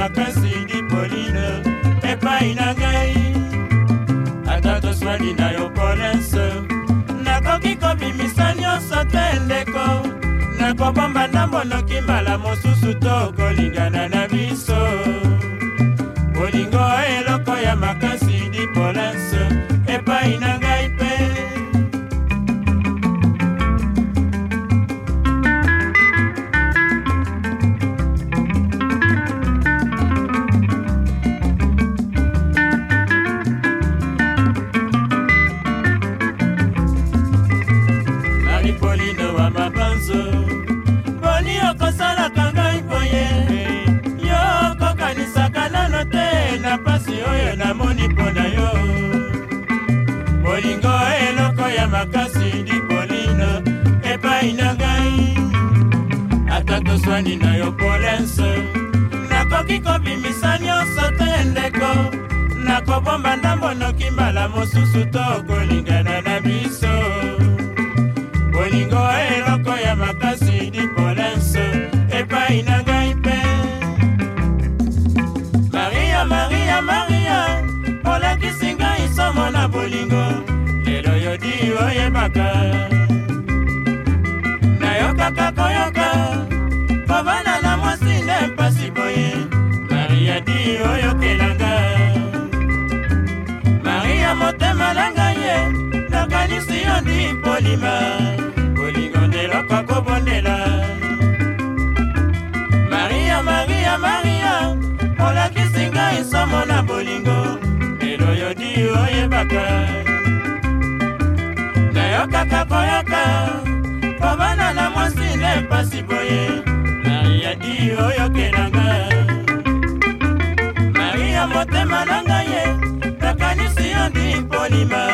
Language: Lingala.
makasi di poline epai na ngai ata toswali na yo polese nakoki kobimisa nyonso te ndeko nakobomba ndambo nokimala mosusu to kolingana na namoni mpo na yo bolingo eloko ya makasi dipolino epai na ngai ata toswani na yo polense nakoki kobimisa nyonso te ndeko nakobomba ndambo nokimbala mosusu tokolingana na nayebaka nayokaka koyoka kovanda na mwasi nde mpasi boye mariadi oyokelanga maria motema na ngai ye nakanisi yo ndi polima yokaka koyoka po bana na mwasi nde mpasi boye mariadi oyokelanga maria motema na ngai ye nakanisi yo ndi mpolima